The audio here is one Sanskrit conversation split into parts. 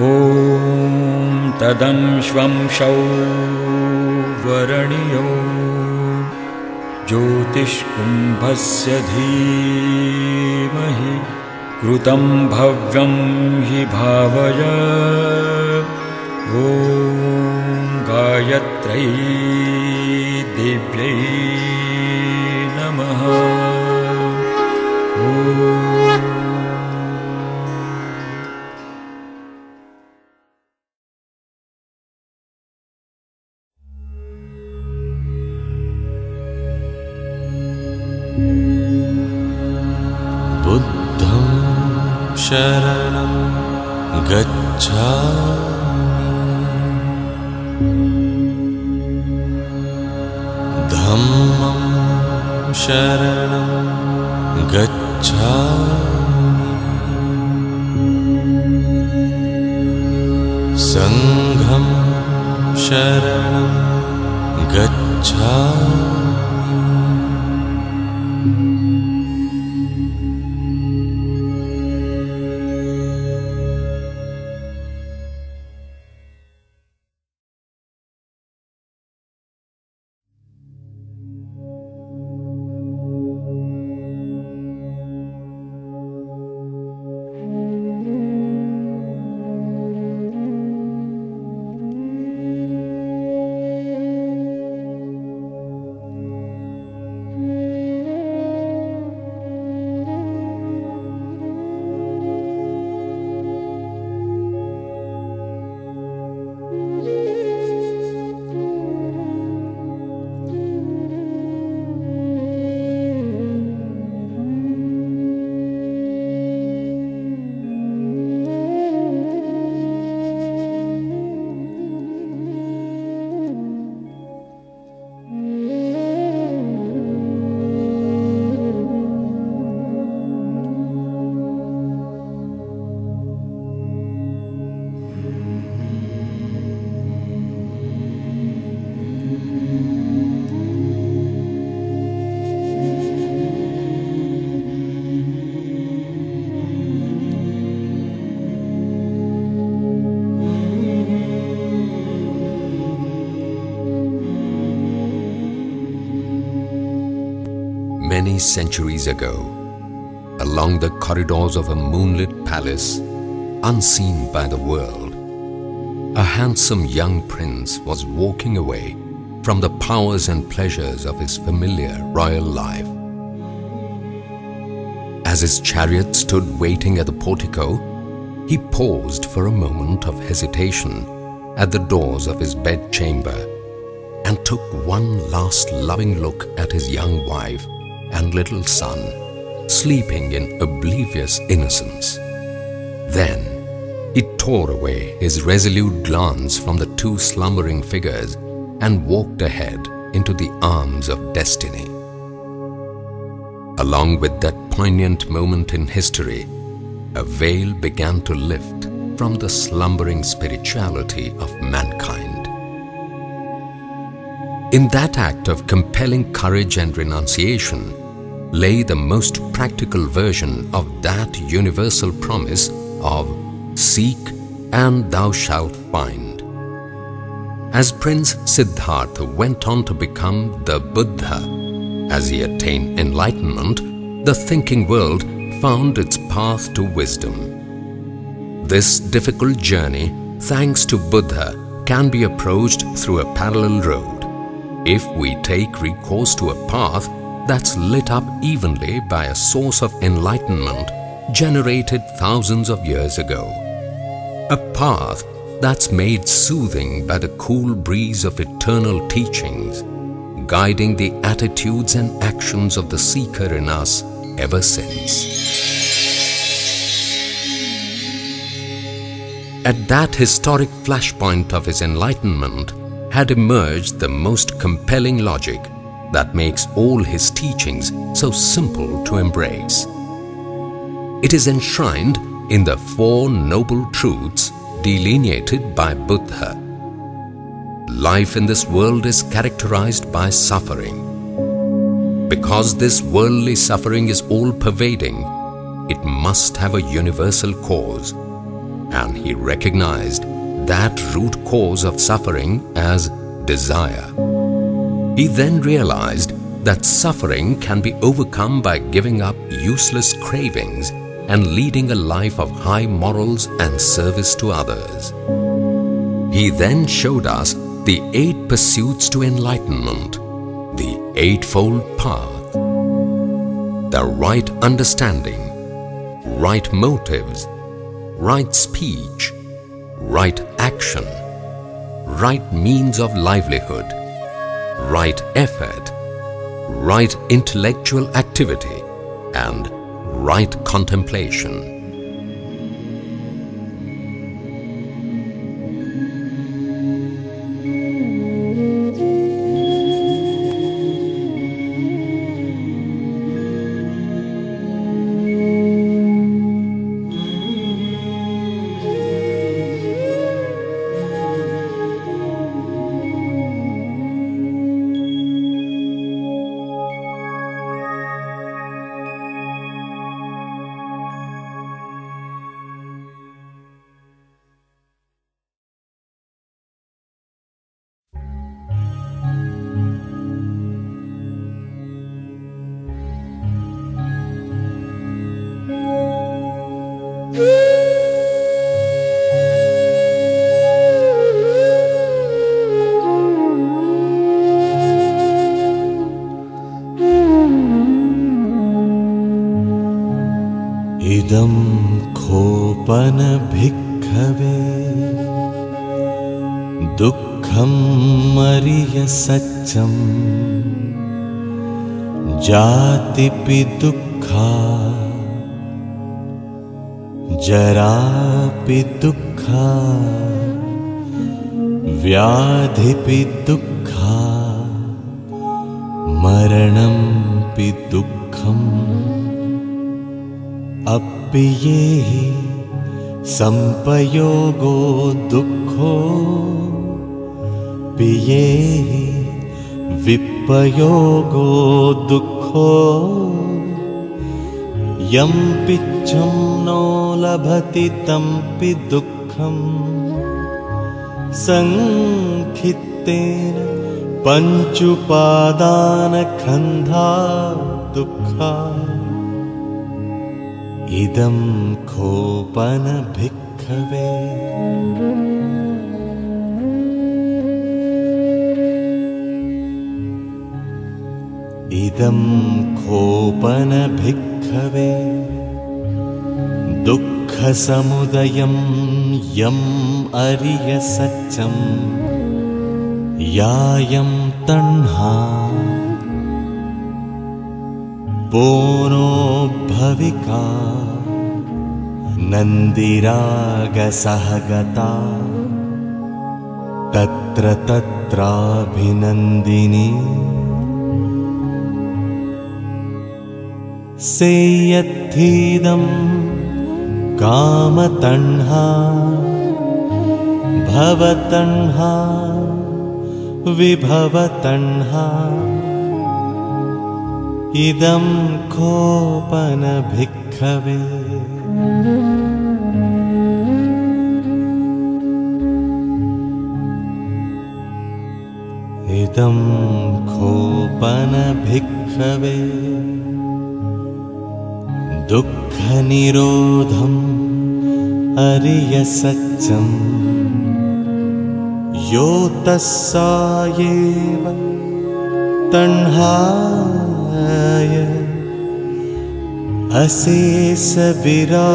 ॐ तदंश्वं वरणियो ज्योतिष्कुम्भस्य धीमहि कृतं भव्यं हि भावय। ॐ गायत्रै दिव्यै नमः शरणं गच्छा धम्मं शरणं गच्छा सङ्घं शरणं गच्छा centuries ago, along the corridors of a moonlit palace, unseen by the world, a handsome young prince was walking away from the powers and pleasures of his familiar royal life. As his chariot stood waiting at the portico, he paused for a moment of hesitation at the doors of his bedchamber and took one last loving look at his young wife and little son, sleeping in oblivious innocence. Then he tore away his resolute glance from the two slumbering figures and walked ahead into the arms of destiny. Along with that poignant moment in history, a veil began to lift from the slumbering spirituality of mankind. In that act of compelling courage and renunciation lay the most practical version of that universal promise of Seek and thou shalt find. As Prince Siddhartha went on to become the Buddha, as he attained enlightenment, the thinking world found its path to wisdom. This difficult journey, thanks to Buddha, can be approached through a parallel road if we take recourse to a path that's lit up evenly by a source of enlightenment generated thousands of years ago. A path that's made soothing by the cool breeze of eternal teachings, guiding the attitudes and actions of the seeker in us ever since. At that historic flashpoint of his enlightenment had emerged the most compelling logic that makes all his teachings so simple to embrace. It is enshrined in the Four Noble Truths delineated by Buddha. Life in this world is characterized by suffering. Because this worldly suffering is all pervading, it must have a universal cause. and he recognized that root cause of suffering as desire. He then realized that suffering can be overcome by giving up useless cravings and leading a life of high morals and service to others. He then showed us the eight pursuits to enlightenment, the Eightfold Path, the right understanding, right motives, right speech, right action, right means of livelihood, right effort, right intellectual activity, and right contemplation. मरणंपि दुःखम् अप्पियेहि सम्पयोगो दुःखो पियेहि विप्पयोगो दुःखो यं पिच्छं नो लभति तम्पि दुःखम् सङ्खित्तेन पञ्चुपादानखन्धा दुःखा इदं खोपनभिक्खवे इदं खोपनभिक्खवे दुःखसमुदयं यम् अरियसच्चं यायं तह्ना पोनो भविका। नन्दिरागसहगता। तत्र तत्राभिनन्दिनी। सेयत्थीदं कामतह्ना भवतह्ना विभवतह्ना इदं खोपनभिक्खवे इदं खोपनभिक्खवे दुःखनिरोधम् अरियसच्चं यो तस्सायेव तह्नाय अशेष विरागनिरोधजागो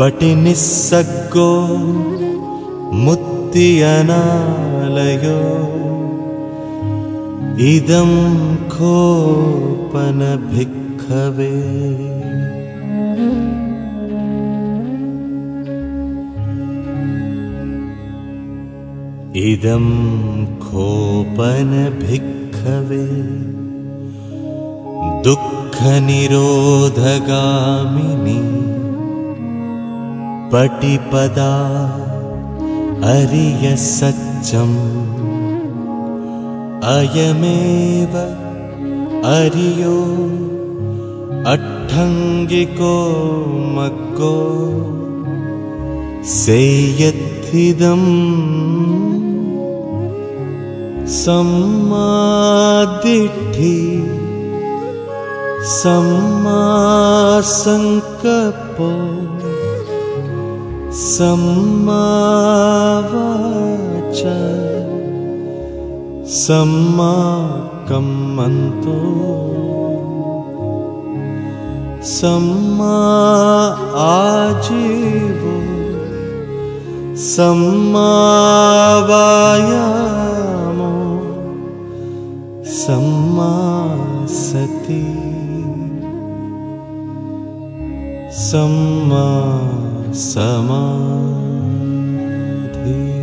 पटिनिस्सग्गो मुक्त्यनालयो। इदं खोपनभिक्खवे इदं खोपनभिक्खवे दुःखनिरोधगामिनी पटिपदा अरियसच्चम् अयमेव अरियो अट्ठङ्गिको मग्गो सेयत्थिदम् सम्मादिठि सम्मासङ्कपो सम्मावाच सम्मा कम्मन्तो सम्मा आजीवो सम्मावायामो सम्मा सती। सम्मा समाधि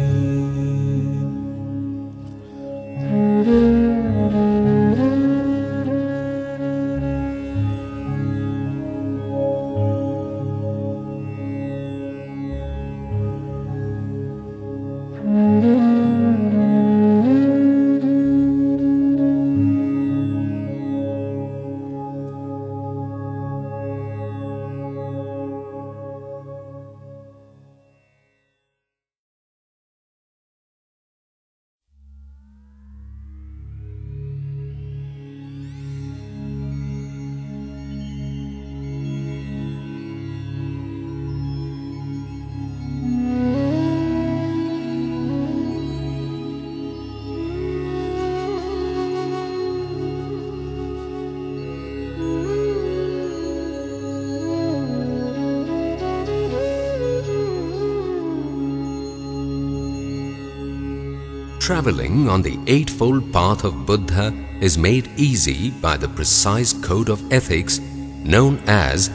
Traveling on the Eightfold Path of Buddha is made easy by the precise code of ethics known as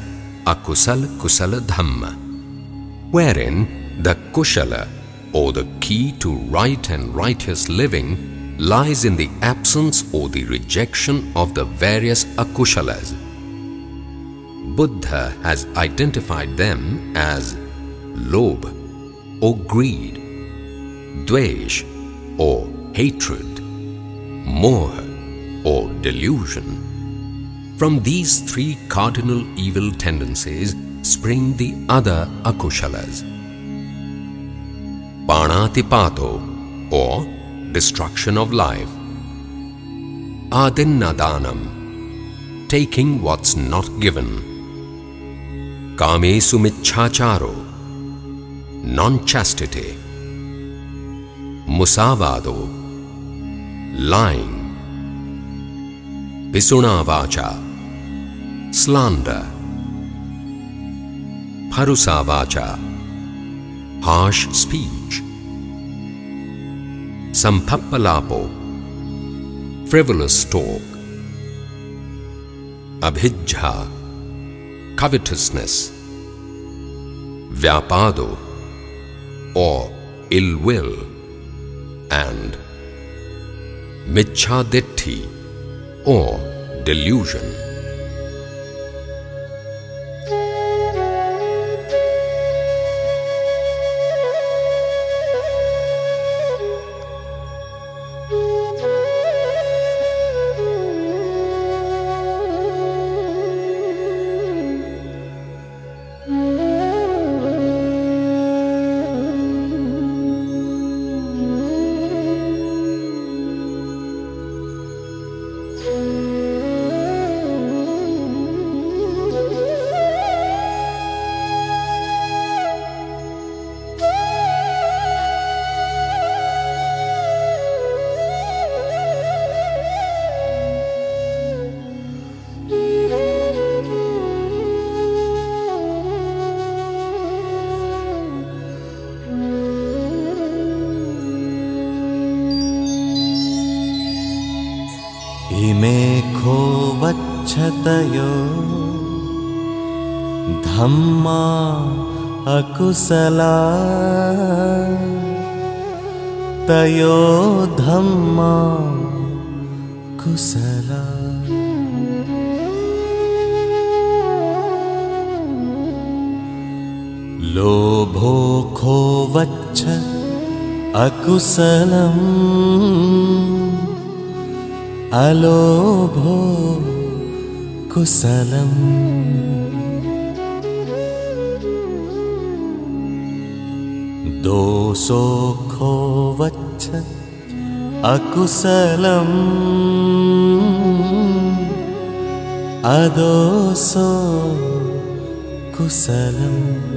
Akusala Kusala Dhamma, wherein the Kushala or the key to right and righteous living lies in the absence or the rejection of the various Akushalas. Buddha has identified them as Lobh or greed, Dvesh or hatred, moha or delusion. From these three cardinal evil tendencies spring the other akushalas. Panatipato or destruction of life. Adinnadanam, taking what's not given. Kamesu michhacharo, non-chastity. Musavado, lying. Pisunavacha, slander. Parusavacha, harsh speech. Sampappalapo, frivolous talk. Abhijja, covetousness. Vyapado, or ill will and Michhaditti or delusion. वच्छतयो धम्मा अकुशला तयो धम्मा कुशला लोभो खो अकुशलम् अलोभो कुशलम्। दोषोखो वच्छ अकुशलम्। अदोषो कुशलम्।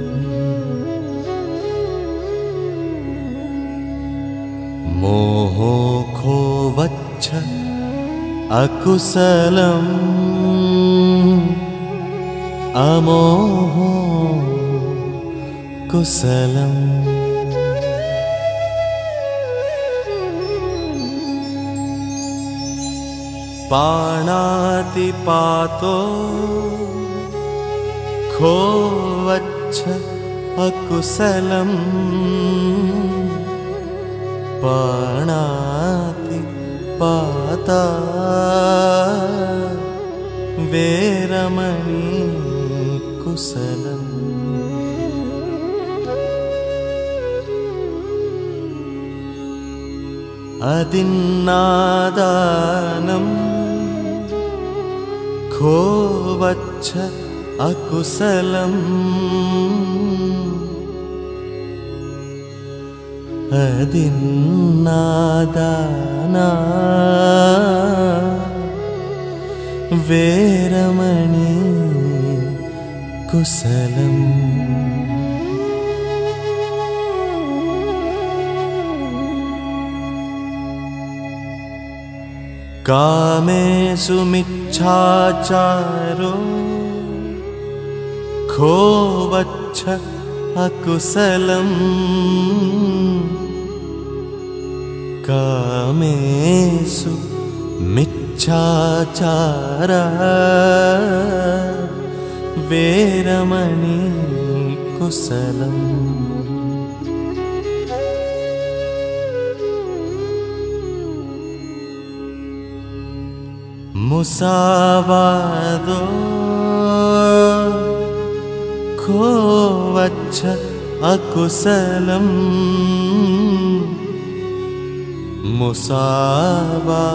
मोहो वच्छ अकुशलम् अमोहो कुशलम्। पाणातिपातो खोवच्छ अकुशलम्। पाणाति पाता वेरमणि कुशलम् अदिन्नादानम् खोवच्छ अकुशलम् अदिन्नादाना वेरमणि कुशलम्। कामेषु मिच्छाचारो खोवच्छ अकुशलम्। कामेषु मिच्छाचार वेरमणि कुशलम् मुसावादो खोवच्छ अकुशलम् मुसावादा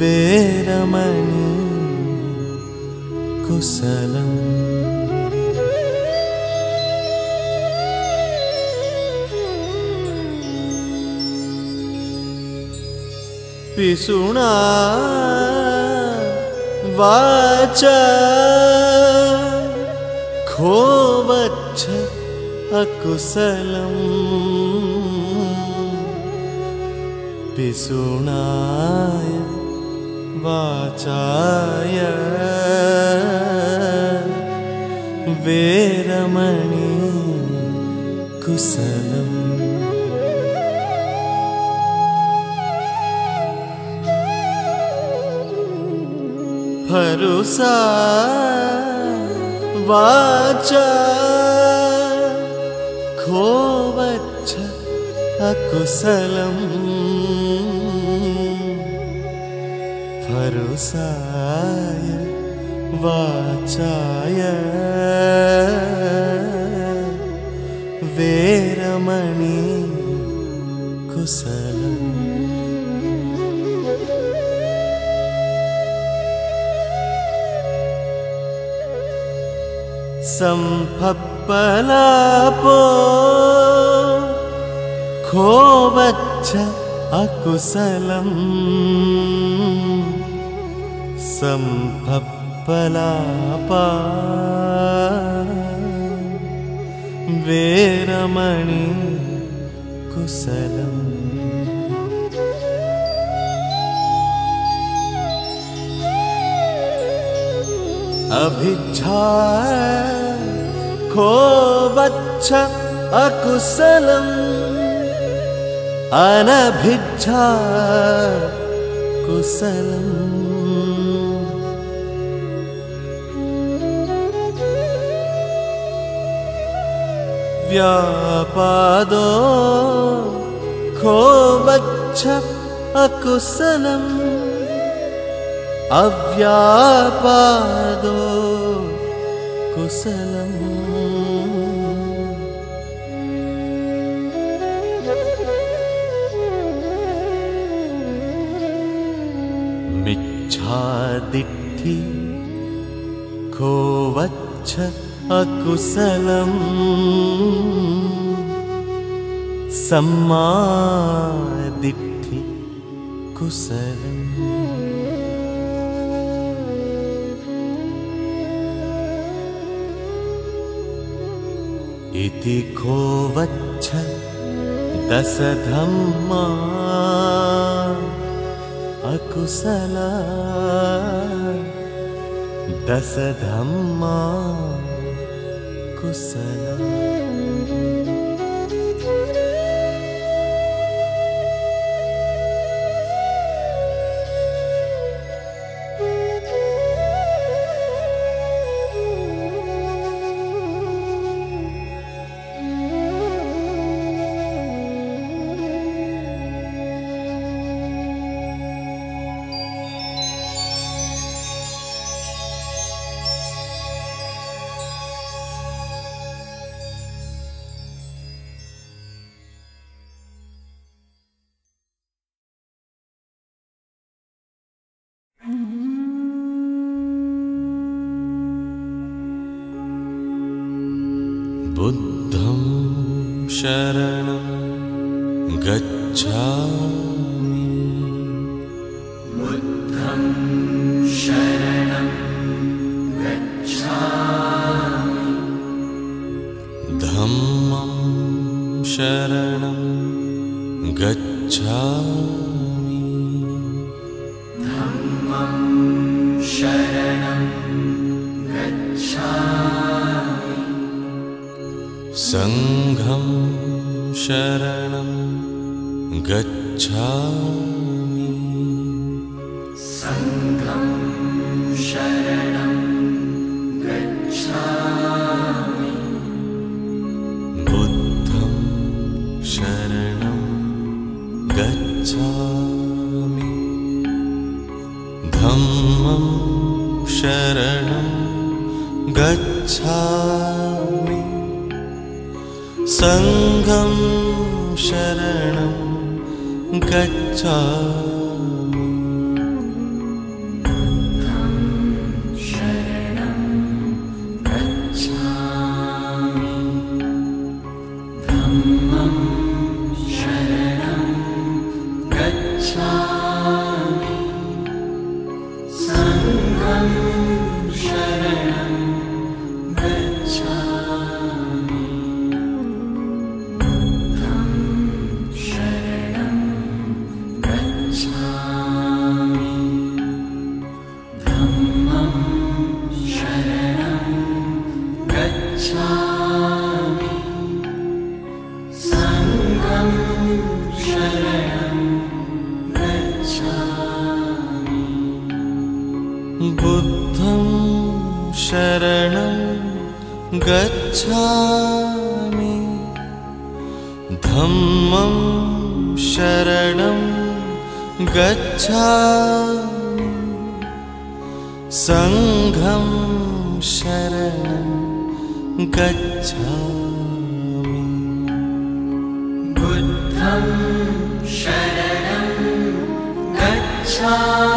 वेरमणि कुशलम् पिसुणा वाच खोवच्छ अकुशलम्। पिसुणाय वाचाय। वेरमणि कुशलम्। भरुसा वाचा। खोवच्छ अकुशलम् वाचाय। वेरमणि कुशलम् सम्फप्पलापो खोवच्छ अकुशलम् सम्फप्पलापा वेरमणि कुशलम् अभिच्छा खोवच्छ अकुशलम् अनभिच्छा कुशलम् व्यापादो को वक्ष अकुशलम् अव्यापादो कुशलम् मिच्छादिट्ठि तिथिखो व அக்குசலம் சம்மாதிட்டி குசலம் इति खोवच्छ दशधम्मा अकुशला दशधम्मा salam शरणं गच्छामि। धम्मं शरणं गच्छामि। सङ्घं शरणं गच्छामि। बुद्धं शरणं गच्छामि।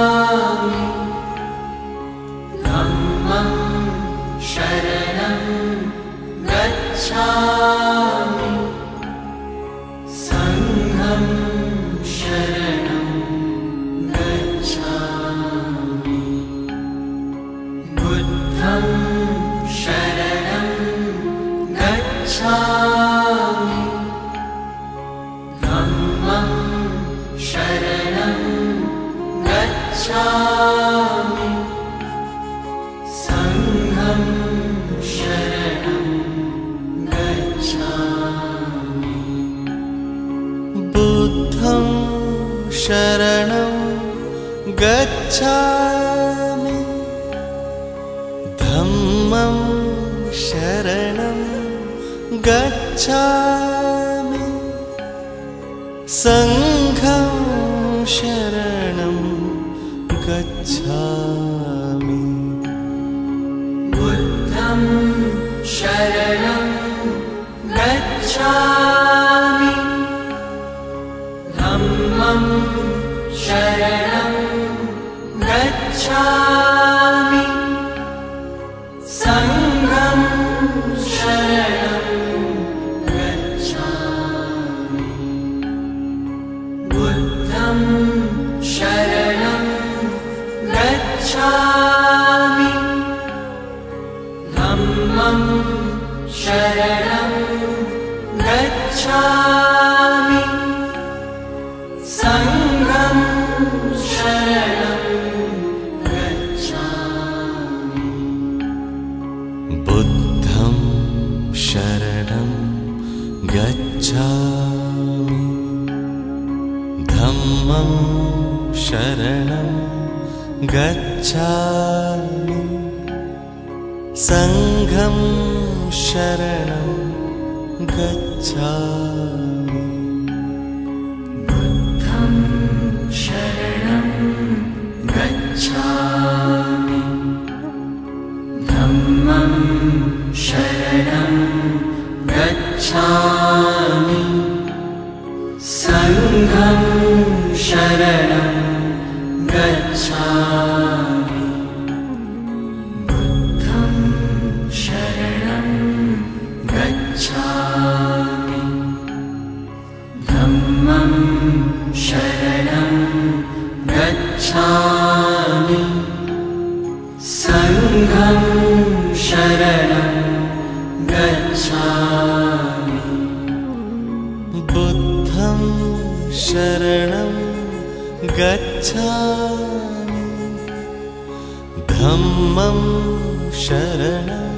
शरणं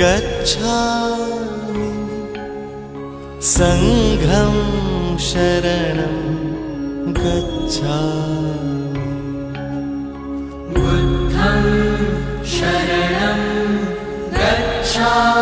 गच्छामि। सङ्घं शरणं गच्छामि। बुद्धं शरणं गच्छामि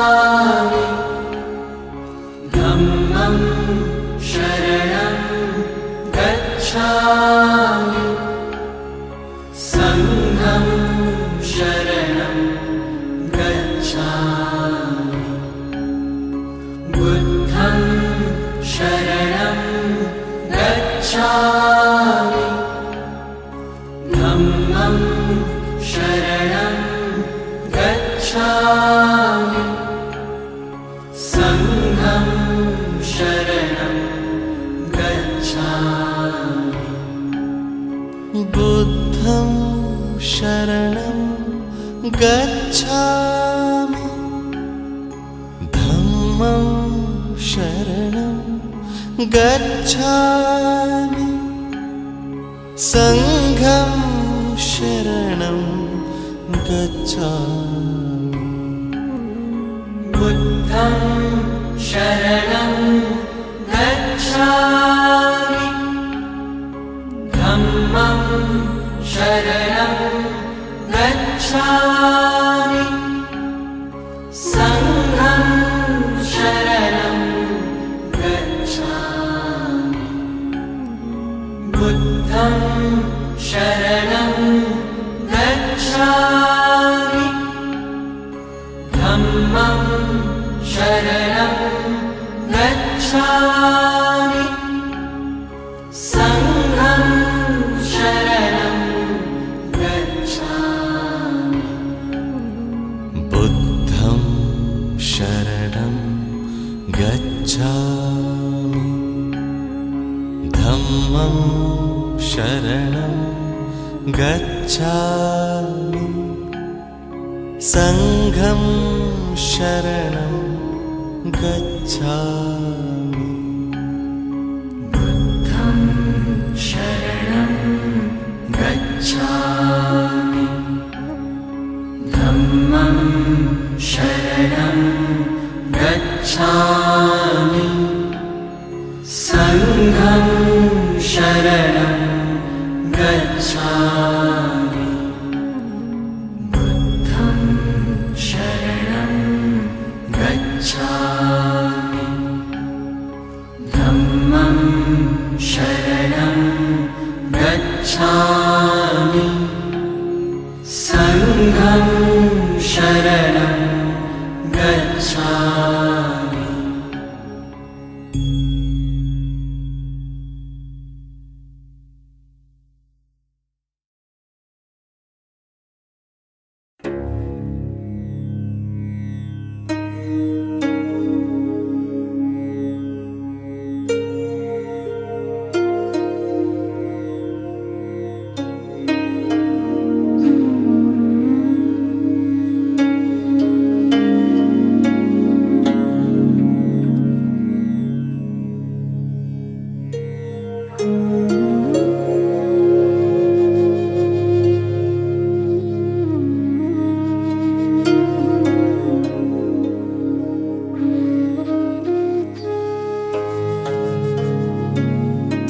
good?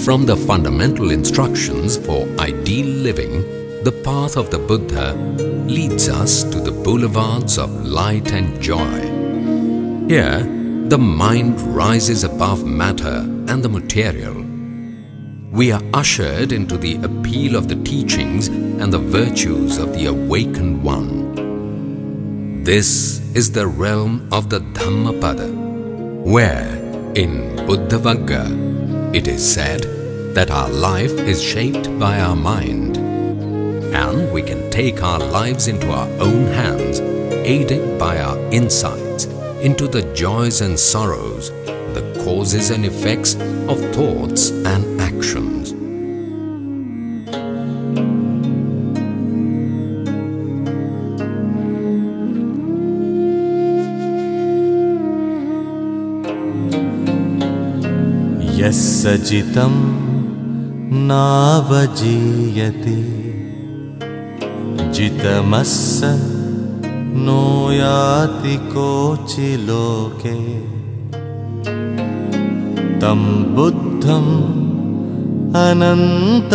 From the fundamental instructions for ideal living, the path of the Buddha leads us to the boulevards of light and joy. Here, the mind rises above matter and the material. We are ushered into the appeal of the teachings and the virtues of the awakened one. This is the realm of the Dhammapada, where in Buddhavagga it is said that our life is shaped by our mind and we can take our lives into our own hands, aided by our insights into the joys and sorrows, the causes and effects of thoughts and actions. यस्य जितं नावजीयते। जितमस्य नो याति कोचिलोके तं बुद्धम् अनन्तगोचरम्।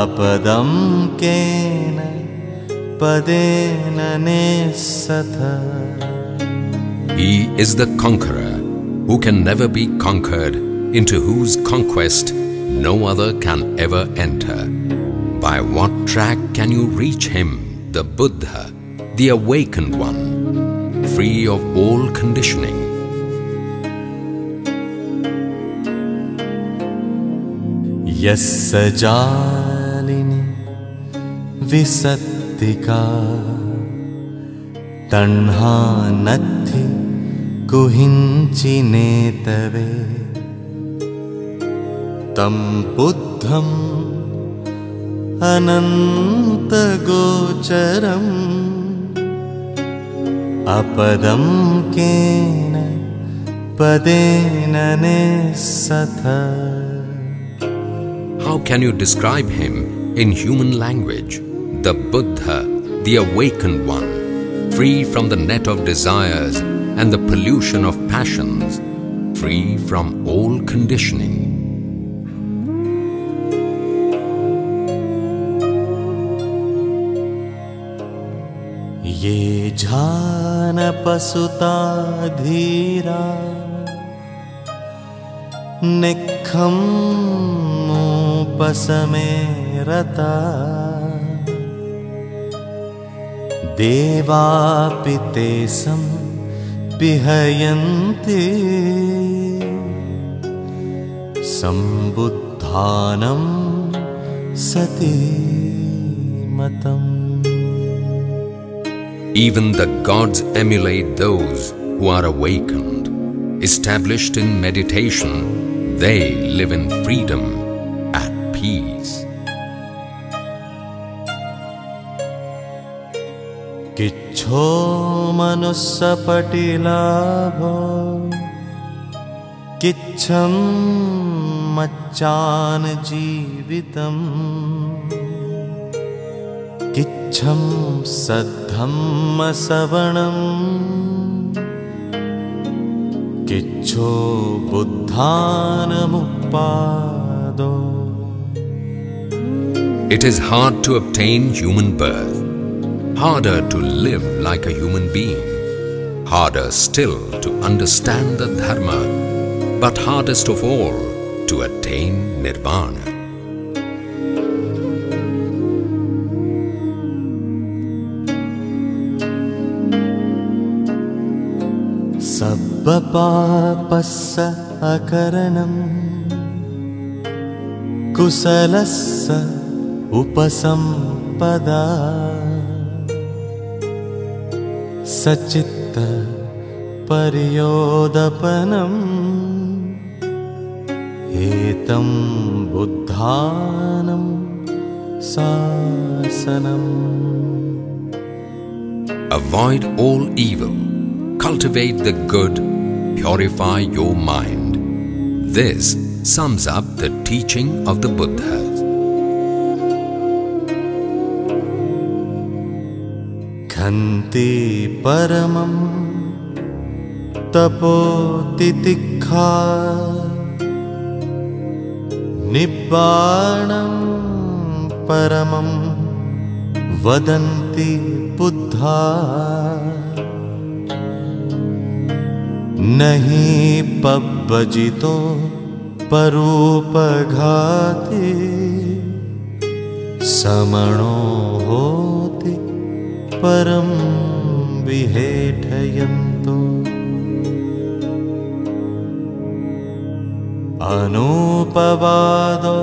अपदं केन पदेन निःसथ He is the conqueror who can never be conquered, into whose conquest no other can ever enter. By what track can you reach him, the Buddha, the awakened one, free of all conditioning? यस्य जालिनि विसत्तिका तह्ना नथि तं बुद्धम् अनन्तगोचरम् अपदं केन पदेन निःसथ। How can you describe him in human language? The Buddha, the awakened one, free from the net of desires and the pollution of passions, free from all conditioning. ये झानपसुता धीरा निःखम्मोपसमे रता देवापि ते सं पिहयन्ति सम्बुद्धानं सति मतम् Even the gods emulate those who are awakened. Established in meditation, they live in freedom, at peace. किच्छो मनुस्सपटिलाभो किच्छं मच्चान जीवितम् किच्छं सद्धम्मसवणम् किच्छो बुद्धानमुपादो। It is hard to obtain human birth, harder to live like a human being, harder still to understand the Dharma, but hardest of all to attain Nirvana. सब्बपापस्य अकरणम् कुशलस्य उपसम्पदा सचित्त पर्योदपनम् एतं बुद्धानं शासनम् Avoid all evil, cultivate the good, purify your mind. This sums up the teaching of the Buddhas. खन्ति परमं तपोतितिखा निब्बाणं परमं वदन्ति बुद्धा। न हि पब्बजितो परूपघाति समणो परं विहेठयन्तु। अनुपवादो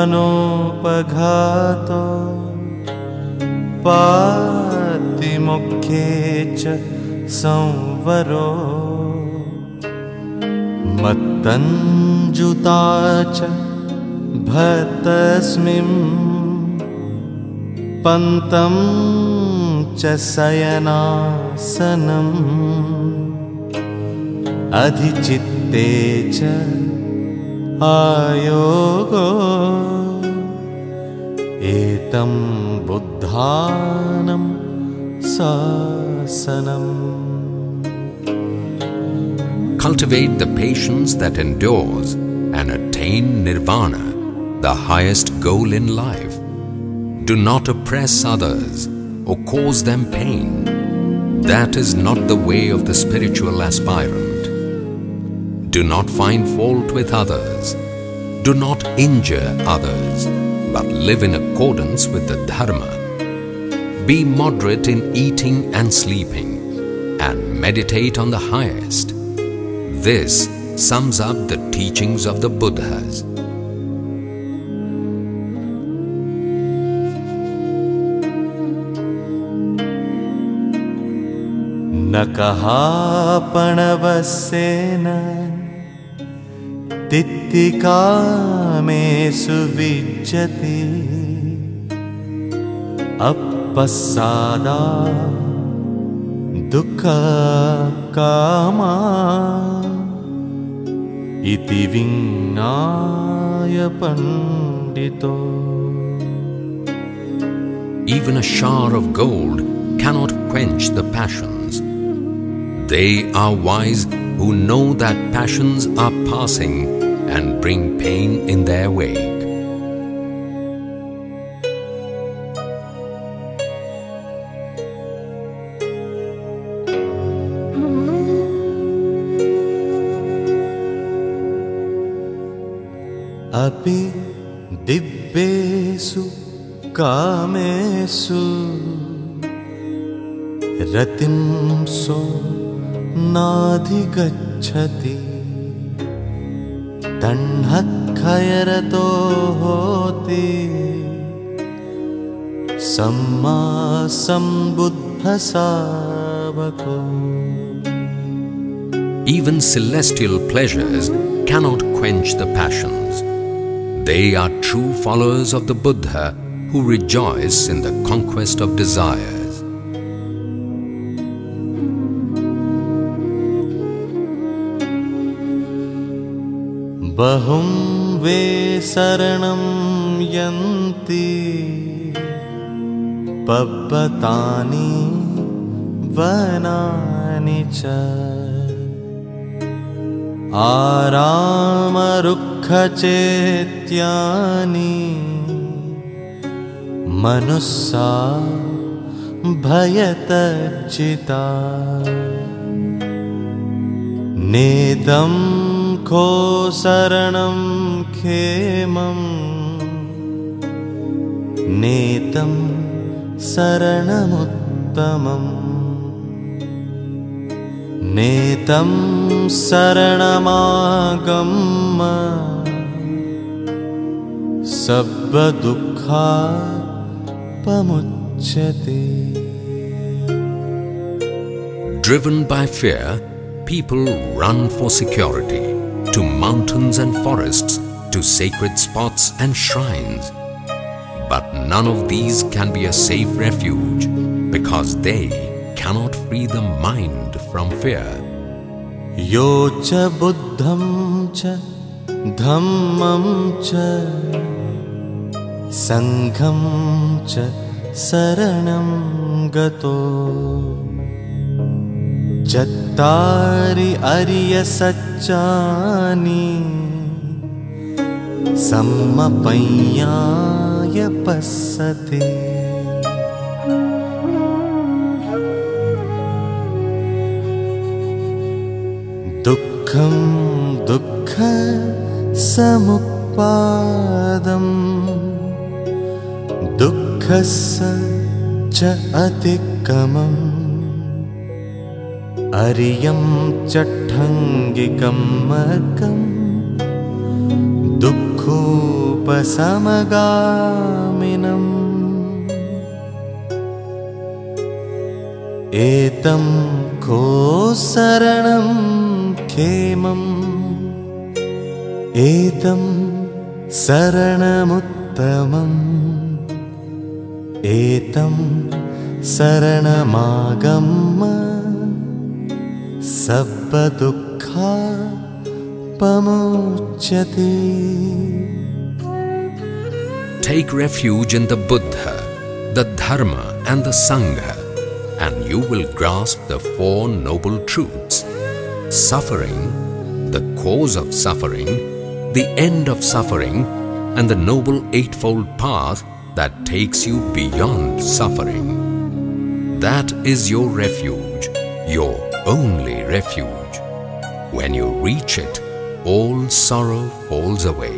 अनुपघातो पातिमुखे च संवरो। मत्तञ्जुता च भतस्मिं पन्तं च शयनासनम् अधिचित्ते च आयोगो एतं बुद्धानं सासनम् Cultivate the patience that endures and attain nirvana, the highest goal in life. Do not oppress others or cause them pain. That is not the way of the spiritual aspirant. Do not find fault with others. Do not injure others, but live in accordance with the Dharma. Be moderate in eating and sleeping, and meditate on the highest. This sums up the teachings of the Buddhas. न कहापणवसेन तित्तिकामेषु विज्जति अपसादा दुःखकामा। इति विज्ञाय पण्डितो। Even a shower of gold cannot quench the passions. They are wise who know that passions are passing and bring pain in their wake. अपि दिव्येषु कामेषु रतिं सो नाधिगच्छति तह्नखयरतो होति सम्मा सम्बुद्धसावको Even celestial pleasures cannot quench the passions. They are true followers of the Buddha who rejoice in the conquest of desires. बहुं वे शरणं यन्ति। पब्बतानि वनानि च। आरामरुक्षचेत्यानि मनुस्सा भयतर्जिता। नेदं खो शरणं खेमम् नेतं शरणमुत्तमम् नेतं शरणमागम्म सब्बदुःखापमुच्यते Driven by fear, people run for security to mountains and forests, to sacred spots and shrines. But none of these can be a safe refuge because they cannot free the mind from fear. Yocha buddham cha dhammam cha sangham cha saranam gato jat चत्तारि अर्यसच्चानि सम्मपय्याय पस्सते दुःखं दुःख समुत्पादम् दुःखस्य च अतिक्रमम् अर्यं चट्ठङ्गिकमकम् दुःखोपशमगामिनम्। एतं को शरणं क्षेमम् एतं शरणमुत्तमम्। एतं पमुच्यते Take refuge in the Buddha, the Dharma, and the Sangha, and you will grasp the Four Noble Truths suffering, the cause of suffering, the end of suffering, and the Noble Eightfold Path that takes you beyond suffering. That is your refuge, your only refuge. When you reach it, all sorrow falls away.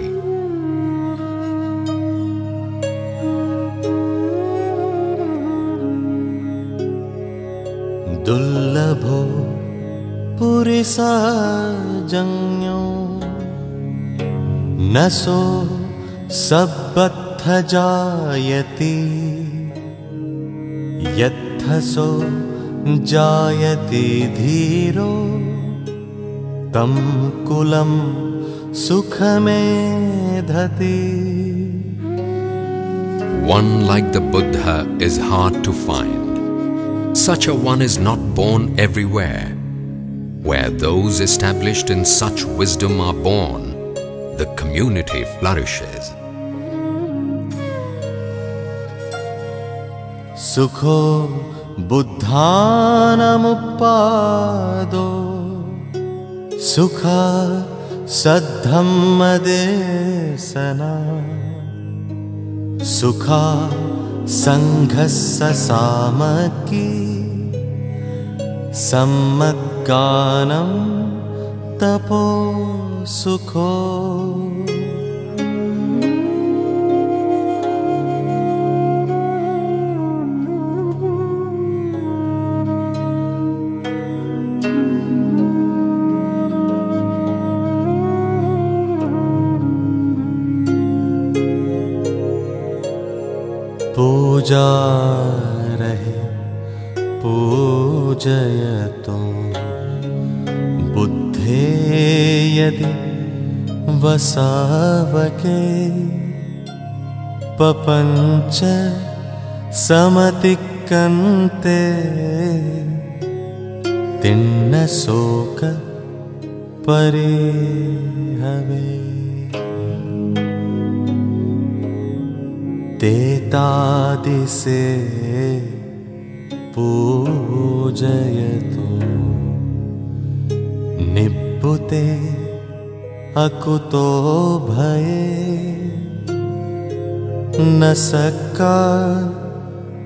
दुर्लभो पुरिसाजन्यो न सो सब्बत्थ जायति यत्थसो जायति धीरो तं कुलं सुखमेधति One like the Buddha is hard to find. Such a one is not born everywhere. Where those established in such wisdom are born, the community flourishes. सुखो बुद्धानमुपादो सुखा सद्धम्मदेशना सुखा सङ्घस्य सामकी। सम्मग्गानं तपो सुखो पूजा रहे पूजयतो। बुद्धे यदि वसावके पपञ्च समतिकन्ते तिन्नशोक परिहवे तेतादिसे पूजयतो। निब्बुते अकुतो भये। न सक्का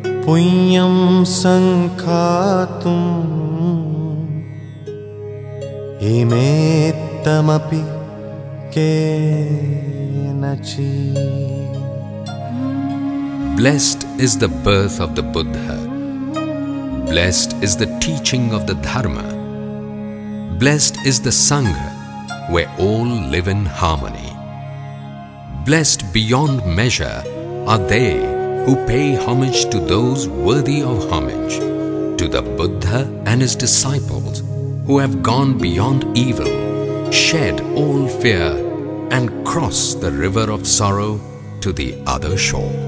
पुण्यं सङ्खातुम्। इमेत्तमपि केनचि Blessed is the birth of the Buddha. Blessed is the teaching of the Dharma. Blessed is the Sangha, where all live in harmony. Blessed beyond measure are they who pay homage to those worthy of homage, to the Buddha and his disciples who have gone beyond evil, shed all fear, and crossed the river of sorrow to the other shore.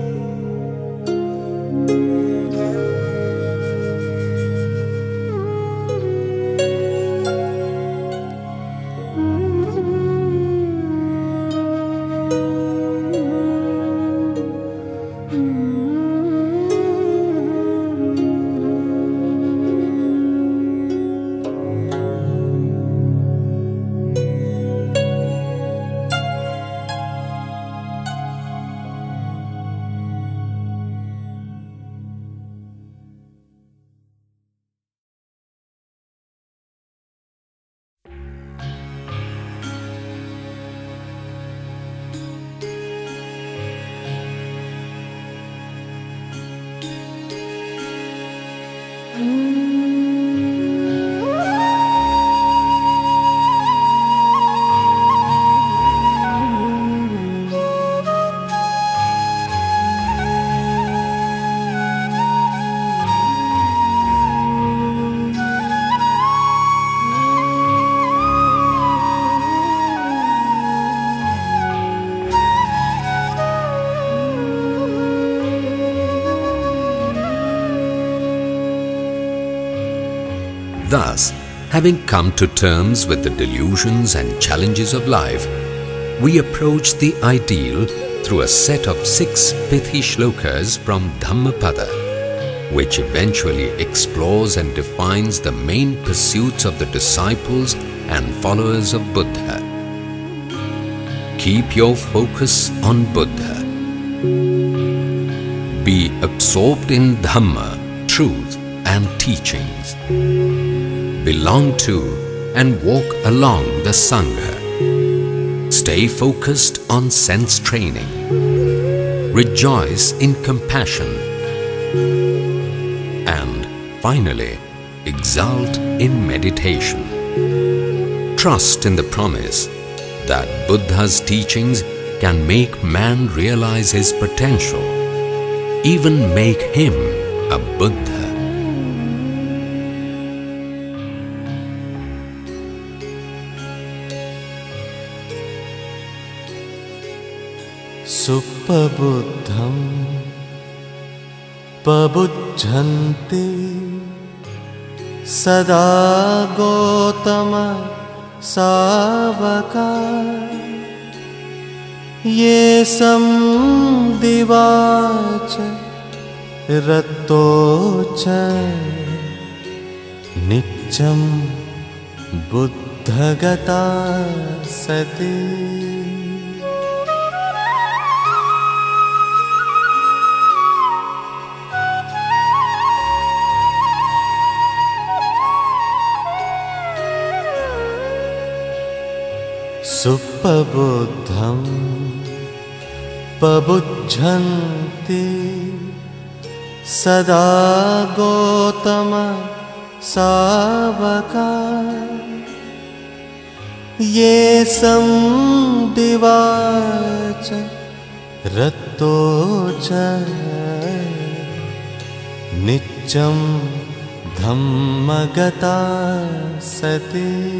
Thus, having come to terms with the delusions and challenges of life, we approach the ideal through a set of six pithy shlokas from Dhammapada, which eventually explores and defines the main pursuits of the disciples and followers of Buddha. Keep your focus on Buddha. Be absorbed in Dhamma, truth, and teachings. Belong to and walk along the Sangha. Stay focused on sense training. Rejoice in compassion. And finally, exult in meditation. Trust in the promise that Buddha's teachings can make man realize his potential, even make him a Buddha. सुप्पबुद्धं पबुध्यन्ति सदा गौतम सावका दिवाच रतो च नित्यं बुद्धगता सति सुप्पबुद्धं पबुध्यन्ति सदा गौतम सावका ये सं दिवाच रतो च नित्यं धम्मगता सति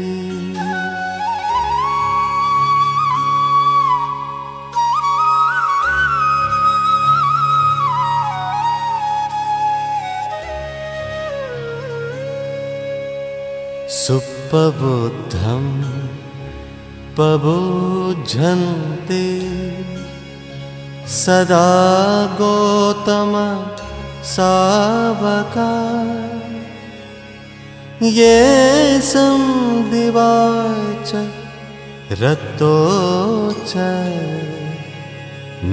पबुद्धम प्रबुझन्ते सदा गौतम सावका ये संदिवाच रतोच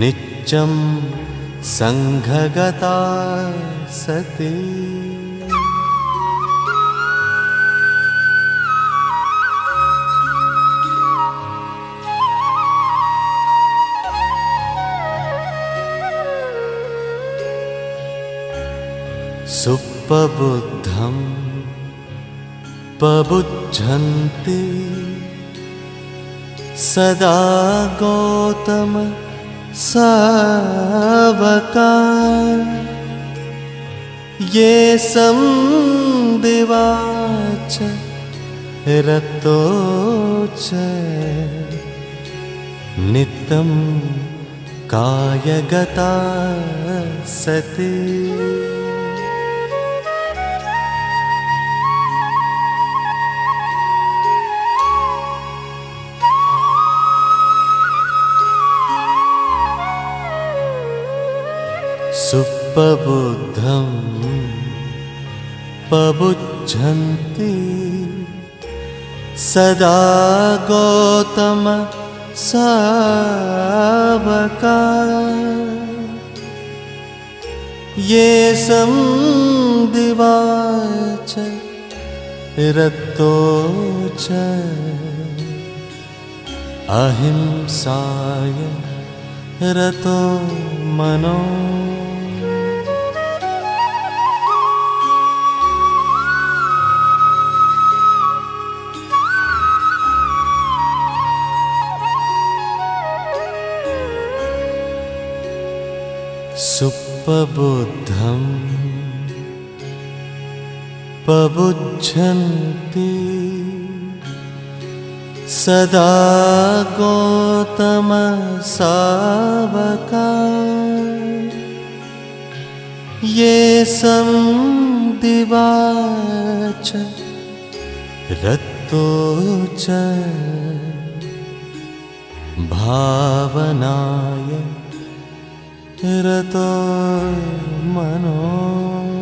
नित्यं सङ्घगता सती। सुप्पबुद्धं पबुध्यन्ति सदा गौतम सावका ये सं दिवाच रतो च नित्यं कायगता सति सुप्पबुद्धं पबुध्यन्ति सदा गौतम सावका ये सं दिवाच रतो च अहिंसाय रतो मनो। पबुद्धं प्रबुच्छन्ति सदा गौतमसावका। ये सं दिवाच रत्तो च भावनाय। रतो मनो।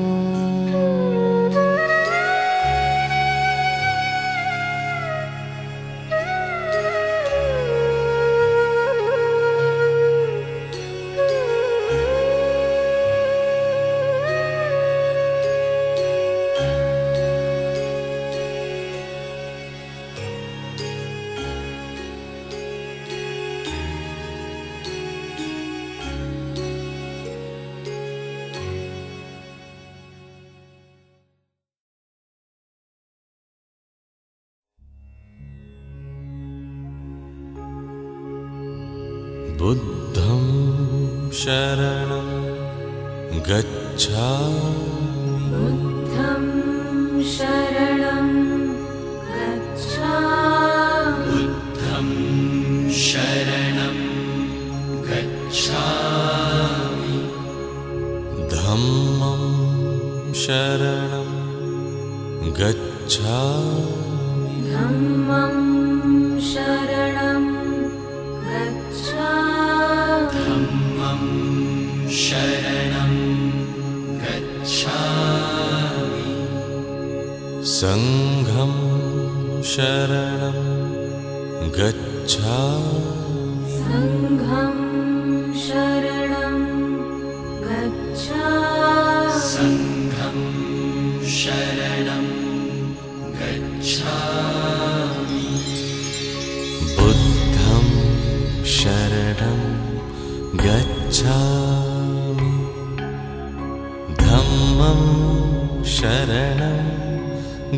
बुद्धं शरणं गच्छ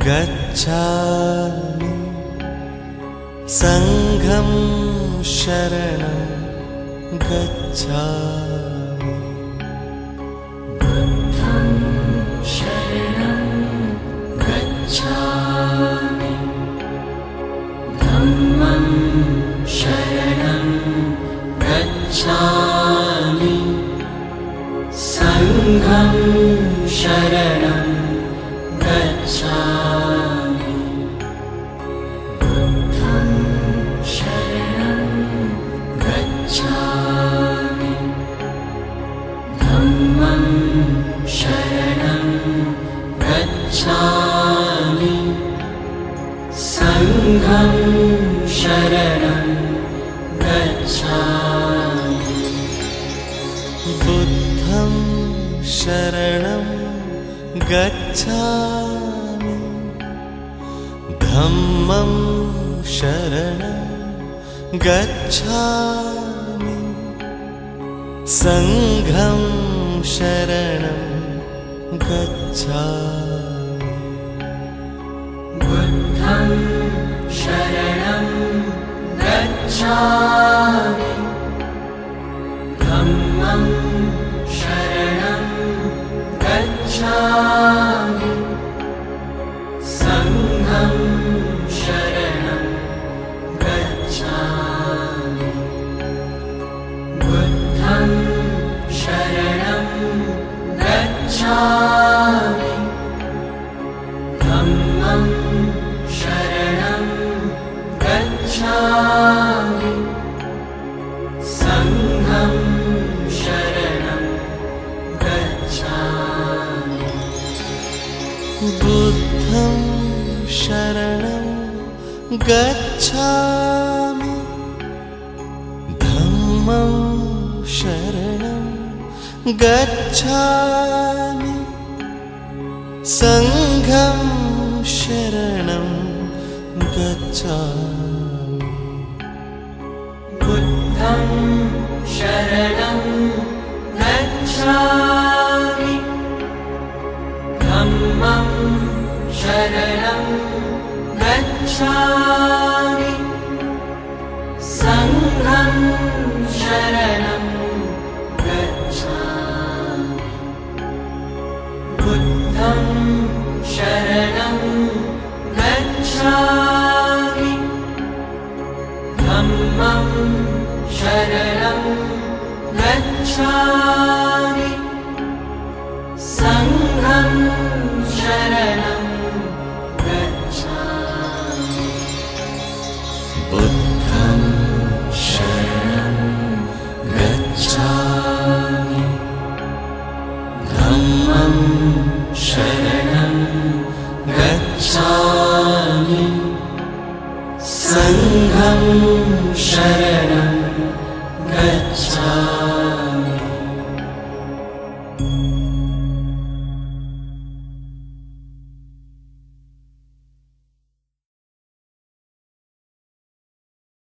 गच्छामि। सङ्घं शरणं गच्छामि। बुद्धं शरणं गच्छामि। धम्मं शरणं गच्छामि। सङ्घं शरणं गच्छ